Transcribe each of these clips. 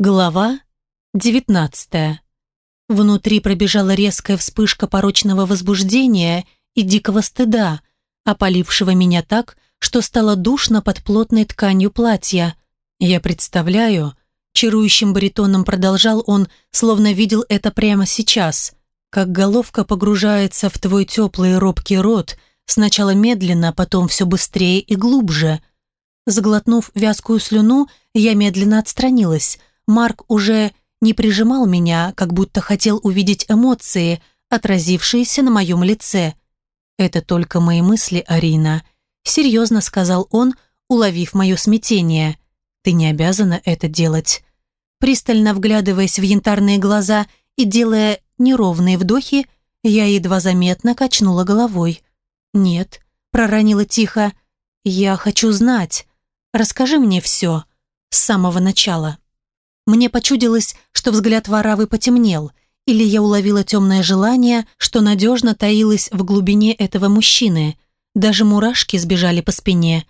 Глава 19. Внутри пробежала резкая вспышка порочного возбуждения и дикого стыда, опалившего меня так, что стало душно под плотной тканью платья. Я представляю, чарующим баритоном продолжал он, словно видел это прямо сейчас, как головка погружается в твой теплый робкий рот, сначала медленно, потом все быстрее и глубже. Заглотнув вязкую слюну, я медленно отстранилась, Марк уже не прижимал меня, как будто хотел увидеть эмоции, отразившиеся на моем лице. «Это только мои мысли, Арина», — серьезно сказал он, уловив мое смятение. «Ты не обязана это делать». Пристально вглядываясь в янтарные глаза и делая неровные вдохи, я едва заметно качнула головой. «Нет», — проронила тихо, — «я хочу знать. Расскажи мне все. С самого начала». Мне почудилось, что взгляд воравы потемнел, или я уловила темное желание, что надежно таилось в глубине этого мужчины. Даже мурашки сбежали по спине.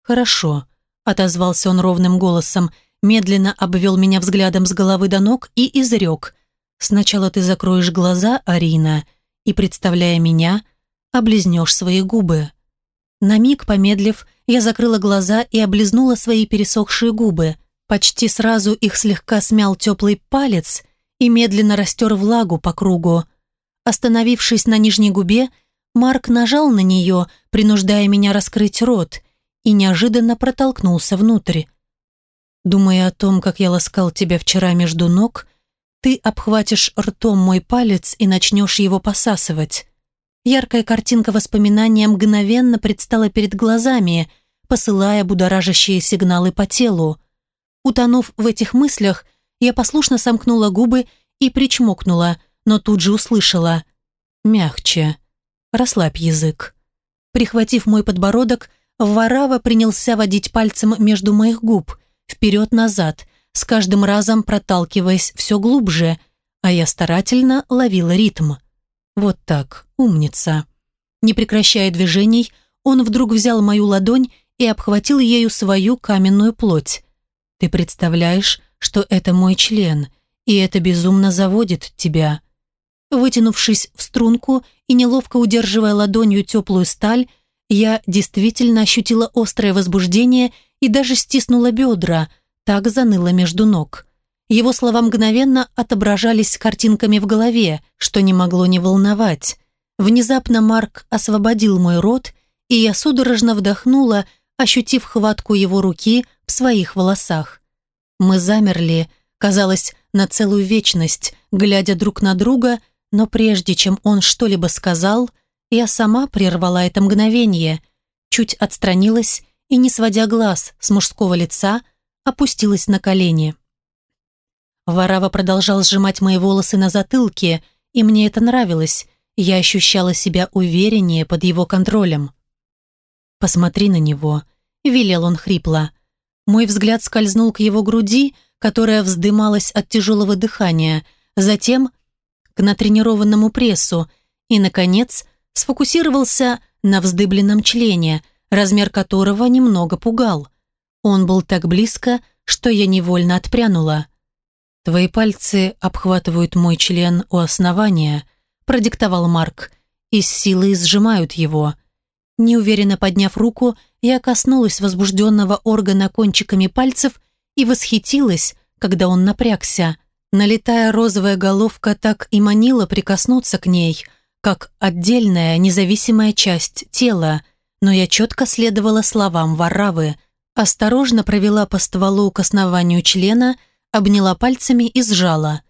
«Хорошо», — отозвался он ровным голосом, медленно обвел меня взглядом с головы до ног и изрек. «Сначала ты закроешь глаза, Арина, и, представляя меня, облизнешь свои губы». На миг, помедлив, я закрыла глаза и облизнула свои пересохшие губы — Почти сразу их слегка смял теплый палец и медленно растер влагу по кругу. Остановившись на нижней губе, Марк нажал на нее, принуждая меня раскрыть рот, и неожиданно протолкнулся внутрь. Думая о том, как я ласкал тебя вчера между ног, ты обхватишь ртом мой палец и начнешь его посасывать. Яркая картинка воспоминания мгновенно предстала перед глазами, посылая будоражащие сигналы по телу. Утонув в этих мыслях, я послушно сомкнула губы и причмокнула, но тут же услышала «Мягче, расслабь язык». Прихватив мой подбородок, Варава принялся водить пальцем между моих губ, вперед-назад, с каждым разом проталкиваясь все глубже, а я старательно ловила ритм. Вот так, умница. Не прекращая движений, он вдруг взял мою ладонь и обхватил ею свою каменную плоть. Ты представляешь, что это мой член, и это безумно заводит тебя. Вытянувшись в струнку и неловко удерживая ладонью теплую сталь, я действительно ощутила острое возбуждение и даже стиснула бедра, так заныло между ног. Его слова мгновенно отображались картинками в голове, что не могло не волновать. Внезапно Марк освободил мой рот, и я судорожно вдохнула, ощутив хватку его руки в своих волосах. Мы замерли, казалось, на целую вечность, глядя друг на друга, но прежде чем он что-либо сказал, я сама прервала это мгновение, чуть отстранилась и, не сводя глаз с мужского лица, опустилась на колени. Варава продолжал сжимать мои волосы на затылке, и мне это нравилось, я ощущала себя увереннее под его контролем. «Посмотри на него», — велел он хрипло. Мой взгляд скользнул к его груди, которая вздымалась от тяжелого дыхания, затем к натренированному прессу и, наконец, сфокусировался на вздыбленном члене, размер которого немного пугал. Он был так близко, что я невольно отпрянула. «Твои пальцы обхватывают мой член у основания», — продиктовал Марк, и с силой сжимают его. Неуверенно подняв руку, я коснулась возбужденного органа кончиками пальцев и восхитилась, когда он напрягся. Налетая розовая головка так и манила прикоснуться к ней, как отдельная независимая часть тела, но я четко следовала словам Варавы, осторожно провела по стволу к основанию члена, обняла пальцами и сжала.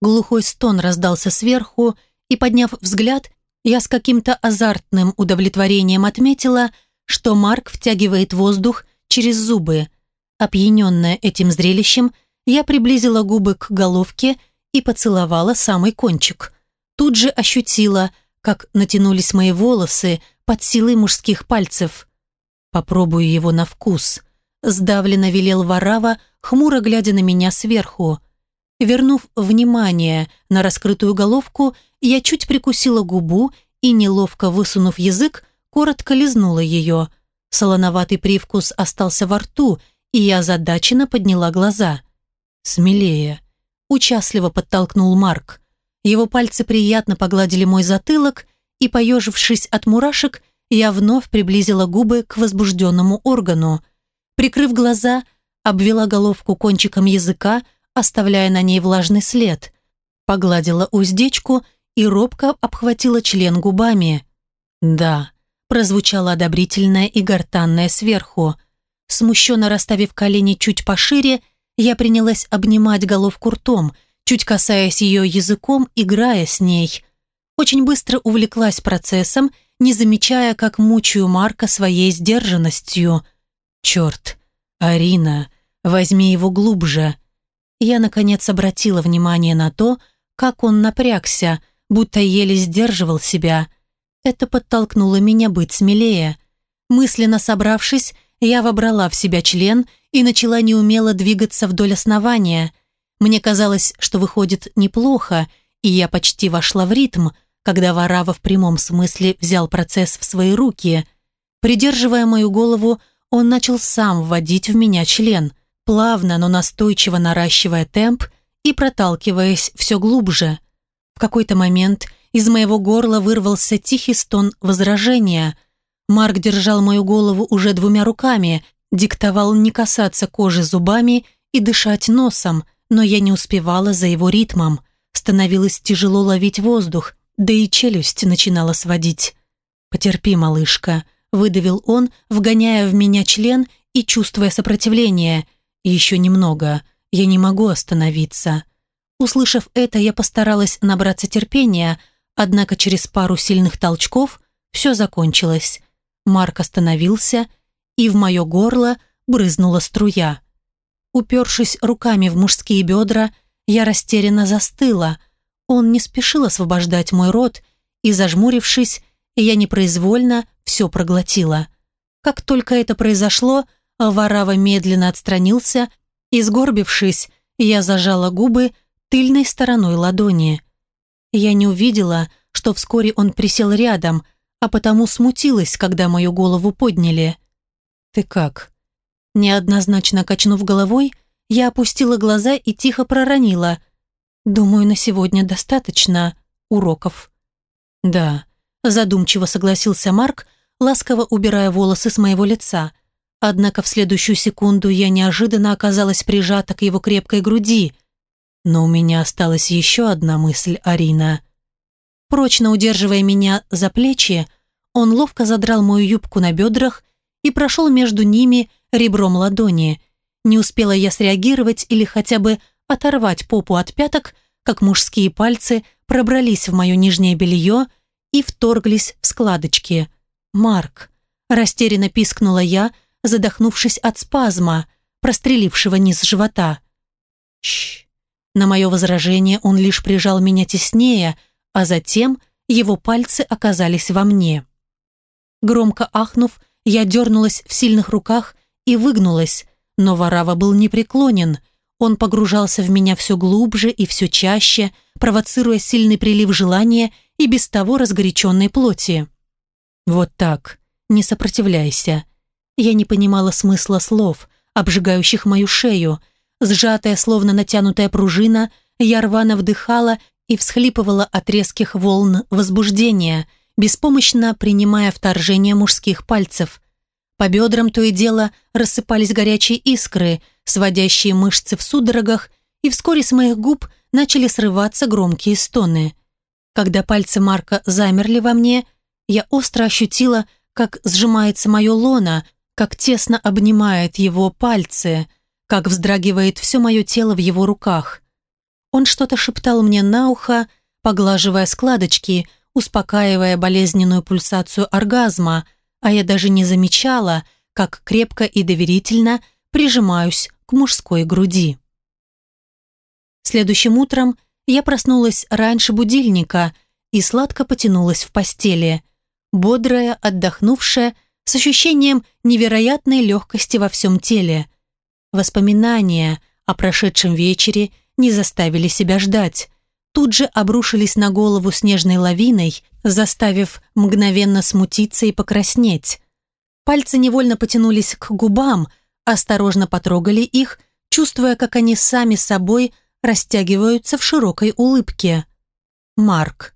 Глухой стон раздался сверху, и, подняв взгляд, я с каким-то азартным удовлетворением отметила, что Марк втягивает воздух через зубы. Опьяненная этим зрелищем, я приблизила губы к головке и поцеловала самый кончик. Тут же ощутила, как натянулись мои волосы под силой мужских пальцев. «Попробую его на вкус», — сдавленно велел Варава, хмуро глядя на меня сверху. Вернув внимание на раскрытую головку, я чуть прикусила губу и, неловко высунув язык, коротко лизнула ее. Солоноватый привкус остался во рту, и я озадаченно подняла глаза. «Смелее», – участливо подтолкнул Марк. Его пальцы приятно погладили мой затылок, и, поежившись от мурашек, я вновь приблизила губы к возбужденному органу. Прикрыв глаза, обвела головку кончиком языка, оставляя на ней влажный след. Погладила уздечку и робко обхватила член губами. «Да», – прозвучало одобрительное и гортанное сверху. Смущенно расставив колени чуть пошире, я принялась обнимать головку ртом, чуть касаясь ее языком, играя с ней. Очень быстро увлеклась процессом, не замечая, как мучаю Марка своей сдержанностью. «Черт, Арина, возьми его глубже». Я, наконец, обратила внимание на то, как он напрягся, будто еле сдерживал себя. Это подтолкнуло меня быть смелее. Мысленно собравшись, я вобрала в себя член и начала неумело двигаться вдоль основания. Мне казалось, что выходит неплохо, и я почти вошла в ритм, когда Варава в прямом смысле взял процесс в свои руки. Придерживая мою голову, он начал сам вводить в меня член, плавно, но настойчиво наращивая темп и проталкиваясь все глубже. В какой-то момент из моего горла вырвался тихий стон возражения. Марк держал мою голову уже двумя руками, диктовал не касаться кожи зубами и дышать носом, но я не успевала за его ритмом. Становилось тяжело ловить воздух, да и челюсть начинала сводить. «Потерпи, малышка», — выдавил он, вгоняя в меня член и чувствуя сопротивление. «Еще немного, я не могу остановиться». Услышав это, я постаралась набраться терпения, однако через пару сильных толчков все закончилось. Марк остановился, и в мое горло брызнула струя. Упершись руками в мужские бедра, я растерянно застыла, он не спешил освобождать мой рот, и, зажмурившись, я непроизвольно все проглотила. Как только это произошло, Варава медленно отстранился, и, сгорбившись, я зажала губы тыльной стороной ладони. Я не увидела, что вскоре он присел рядом, а потому смутилась, когда мою голову подняли. «Ты как?» Неоднозначно качнув головой, я опустила глаза и тихо проронила. «Думаю, на сегодня достаточно уроков». «Да», – задумчиво согласился Марк, ласково убирая волосы с моего лица. Однако в следующую секунду я неожиданно оказалась прижата к его крепкой груди. Но у меня осталась еще одна мысль, Арина. Прочно удерживая меня за плечи, он ловко задрал мою юбку на бедрах и прошел между ними ребром ладони. Не успела я среагировать или хотя бы оторвать попу от пяток, как мужские пальцы пробрались в мое нижнее белье и вторглись в складочки. «Марк!» – растерянно пискнула я, задохнувшись от спазма, прострелившего низ живота. «Чш!» На мое возражение он лишь прижал меня теснее, а затем его пальцы оказались во мне. Громко ахнув, я дернулась в сильных руках и выгнулась, но Варава был непреклонен – он погружался в меня все глубже и все чаще, провоцируя сильный прилив желания и без того разгоряченной плоти. «Вот так, не сопротивляйся». Я не понимала смысла слов, обжигающих мою шею. Сжатая, словно натянутая пружина, я рвано вдыхала и всхлипывала от резких волн возбуждения, беспомощно принимая вторжение мужских пальцев. По бедрам то и дело рассыпались горячие искры – сводящие мышцы в судорогах, и вскоре с моих губ начали срываться громкие стоны. Когда пальцы Марка замерли во мне, я остро ощутила, как сжимается мое лоно, как тесно обнимает его пальцы, как вздрагивает все мое тело в его руках. Он что-то шептал мне на ухо, поглаживая складочки, успокаивая болезненную пульсацию оргазма, а я даже не замечала, как крепко и доверительно прижимаюсь к мужской груди. Следующим утром я проснулась раньше будильника и сладко потянулась в постели, бодрая, отдохнувшая, с ощущением невероятной легкости во всем теле. Воспоминания о прошедшем вечере не заставили себя ждать. Тут же обрушились на голову снежной лавиной, заставив мгновенно смутиться и покраснеть. Пальцы невольно потянулись к губам, осторожно потрогали их, чувствуя, как они сами собой растягиваются в широкой улыбке. Марк.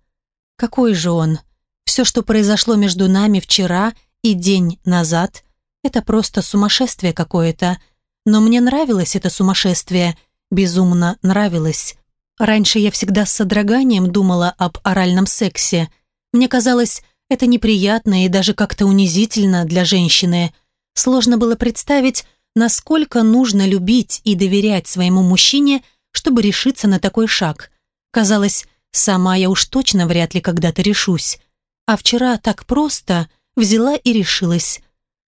Какой же он? Все, что произошло между нами вчера и день назад, это просто сумасшествие какое-то. Но мне нравилось это сумасшествие, безумно нравилось. Раньше я всегда с содроганием думала об оральном сексе. Мне казалось, это неприятно и даже как-то унизительно для женщины. Сложно было представить, насколько нужно любить и доверять своему мужчине, чтобы решиться на такой шаг. Казалось, сама я уж точно вряд ли когда-то решусь. А вчера так просто взяла и решилась.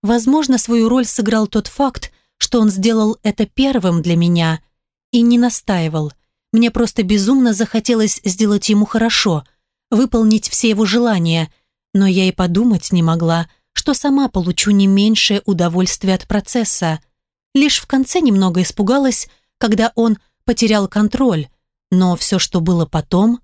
Возможно, свою роль сыграл тот факт, что он сделал это первым для меня и не настаивал. Мне просто безумно захотелось сделать ему хорошо, выполнить все его желания, но я и подумать не могла, что сама получу не меньшее удовольствие от процесса. Лишь в конце немного испугалась, когда он потерял контроль, но все, что было потом...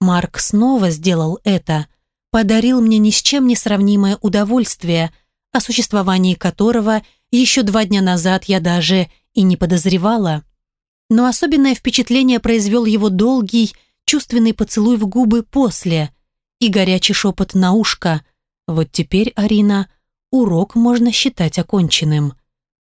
Марк снова сделал это, подарил мне ни с чем не сравнимое удовольствие, о существовании которого еще два дня назад я даже и не подозревала. Но особенное впечатление произвел его долгий, чувственный поцелуй в губы после и горячий шепот на ушко. Вот теперь, Арина, урок можно считать оконченным.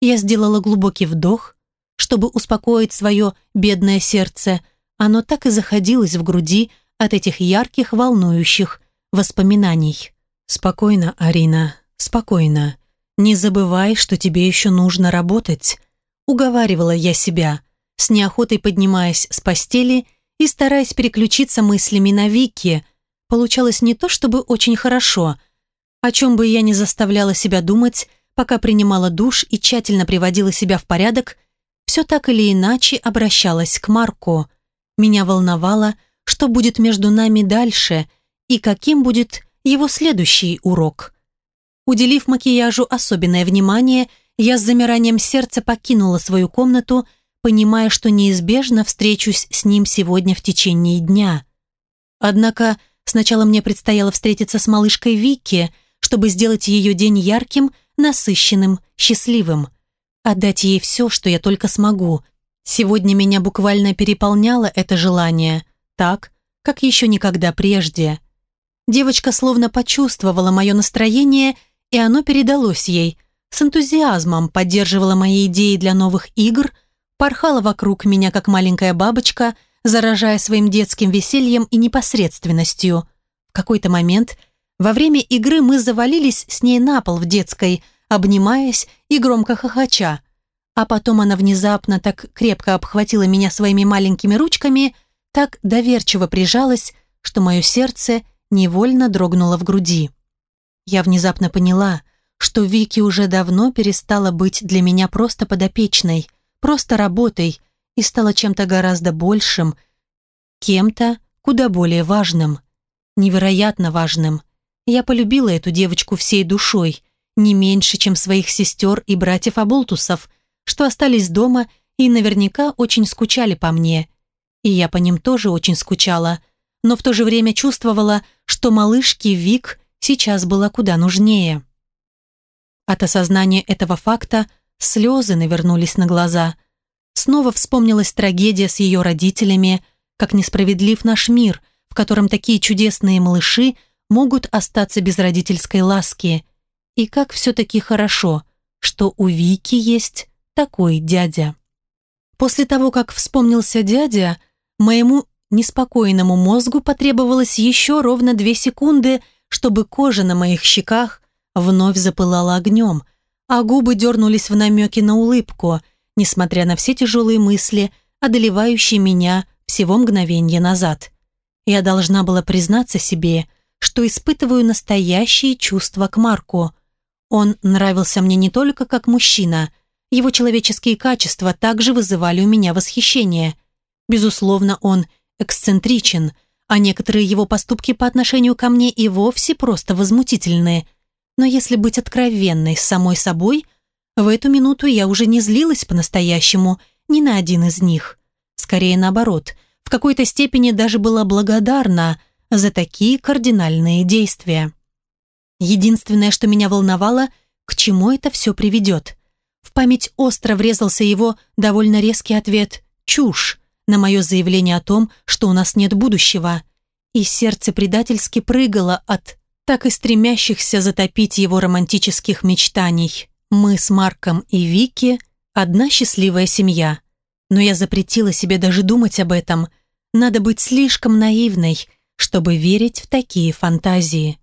Я сделала глубокий вдох, чтобы успокоить свое бедное сердце. Оно так и заходилось в груди от этих ярких, волнующих воспоминаний. «Спокойно, Арина, спокойно. Не забывай, что тебе еще нужно работать», — уговаривала я себя, с неохотой поднимаясь с постели и стараясь переключиться мыслями на Вики. Получалось не то чтобы очень хорошо. О чем бы я ни заставляла себя думать, пока принимала душ и тщательно приводила себя в порядок, все так или иначе обращалась к Марку. Меня волновало, что будет между нами дальше — и каким будет его следующий урок. Уделив макияжу особенное внимание, я с замиранием сердца покинула свою комнату, понимая, что неизбежно встречусь с ним сегодня в течение дня. Однако сначала мне предстояло встретиться с малышкой Вики, чтобы сделать ее день ярким, насыщенным, счастливым. Отдать ей все, что я только смогу. Сегодня меня буквально переполняло это желание, так, как еще никогда прежде. Девочка словно почувствовала мое настроение, и оно передалось ей. С энтузиазмом поддерживала мои идеи для новых игр, порхала вокруг меня, как маленькая бабочка, заражая своим детским весельем и непосредственностью. В какой-то момент во время игры мы завалились с ней на пол в детской, обнимаясь и громко хохоча. А потом она внезапно так крепко обхватила меня своими маленькими ручками, так доверчиво прижалась, что мое сердце невольно дрогнула в груди. Я внезапно поняла, что Вики уже давно перестала быть для меня просто подопечной, просто работой и стала чем-то гораздо большим, кем-то куда более важным, невероятно важным. Я полюбила эту девочку всей душой, не меньше, чем своих сестер и братьев-оболтусов, что остались дома и наверняка очень скучали по мне. И я по ним тоже очень скучала – но в то же время чувствовала, что малышке Вик сейчас была куда нужнее. От осознания этого факта слезы навернулись на глаза. Снова вспомнилась трагедия с ее родителями, как несправедлив наш мир, в котором такие чудесные малыши могут остаться без родительской ласки. И как все-таки хорошо, что у Вики есть такой дядя. После того, как вспомнился дядя, моему Неспокойному мозгу потребовалось еще ровно две секунды, чтобы кожа на моих щеках вновь запылала огнем, а губы дернулись в намеке на улыбку, несмотря на все тяжелые мысли, одолевающие меня всего мгновенье назад. Я должна была признаться себе, что испытываю настоящие чувства к Марку. Он нравился мне не только как мужчина, его человеческие качества также вызывали у меня восхищение. Безусловно, он – эксцентричен, а некоторые его поступки по отношению ко мне и вовсе просто возмутительные. Но если быть откровенной с самой собой, в эту минуту я уже не злилась по-настоящему ни на один из них. Скорее наоборот, в какой-то степени даже была благодарна за такие кардинальные действия. Единственное, что меня волновало, к чему это все приведет. В память остро врезался его довольно резкий ответ «Чушь» на мое заявление о том, что у нас нет будущего. И сердце предательски прыгало от так и стремящихся затопить его романтических мечтаний. Мы с Марком и Вики – одна счастливая семья. Но я запретила себе даже думать об этом. Надо быть слишком наивной, чтобы верить в такие фантазии.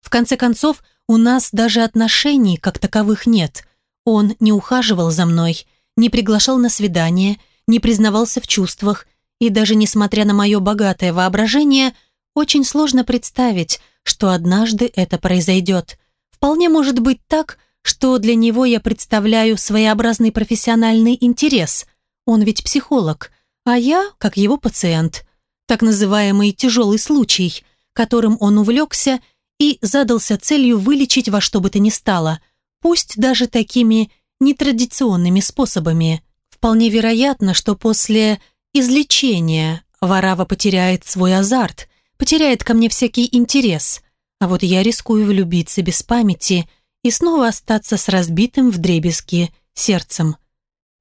В конце концов, у нас даже отношений как таковых нет. Он не ухаживал за мной, не приглашал на свидание, не признавался в чувствах, и даже несмотря на мое богатое воображение, очень сложно представить, что однажды это произойдет. Вполне может быть так, что для него я представляю своеобразный профессиональный интерес. Он ведь психолог, а я как его пациент. Так называемый тяжелый случай, которым он увлекся и задался целью вылечить во что бы то ни стало, пусть даже такими нетрадиционными способами. Вполне вероятно, что после излечения Варава потеряет свой азарт, потеряет ко мне всякий интерес, а вот я рискую влюбиться без памяти и снова остаться с разбитым вдребезги сердцем.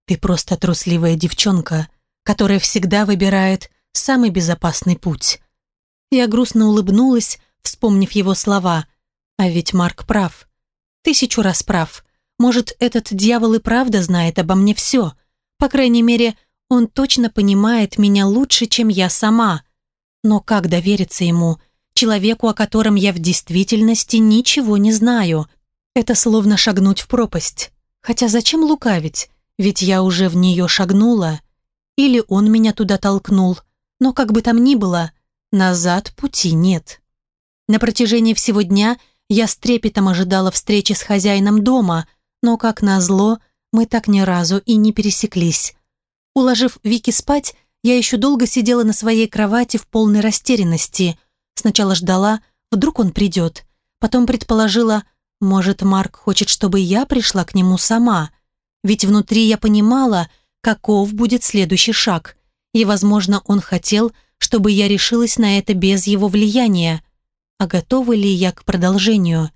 Ты просто трусливая девчонка, которая всегда выбирает самый безопасный путь. Я грустно улыбнулась, вспомнив его слова. А ведь Марк прав. Тысячу раз прав. Может, этот дьявол и правда знает обо мне все. По крайней мере, он точно понимает меня лучше, чем я сама. Но как довериться ему, человеку, о котором я в действительности ничего не знаю? Это словно шагнуть в пропасть. Хотя зачем лукавить? Ведь я уже в нее шагнула. Или он меня туда толкнул. Но как бы там ни было, назад пути нет. На протяжении всего дня я с трепетом ожидала встречи с хозяином дома, но, как назло, мы так ни разу и не пересеклись. Уложив Вики спать, я еще долго сидела на своей кровати в полной растерянности. Сначала ждала, вдруг он придет. Потом предположила, может, Марк хочет, чтобы я пришла к нему сама. Ведь внутри я понимала, каков будет следующий шаг. И, возможно, он хотел, чтобы я решилась на это без его влияния а готова ли я к продолжению.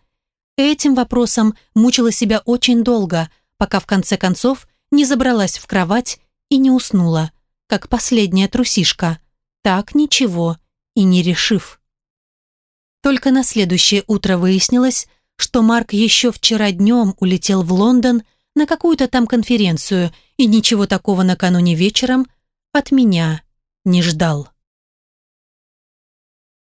Этим вопросом мучила себя очень долго, пока в конце концов не забралась в кровать и не уснула, как последняя трусишка, так ничего и не решив. Только на следующее утро выяснилось, что Марк еще вчера днем улетел в Лондон на какую-то там конференцию и ничего такого накануне вечером от меня не ждал.